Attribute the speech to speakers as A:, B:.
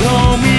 A: Show me.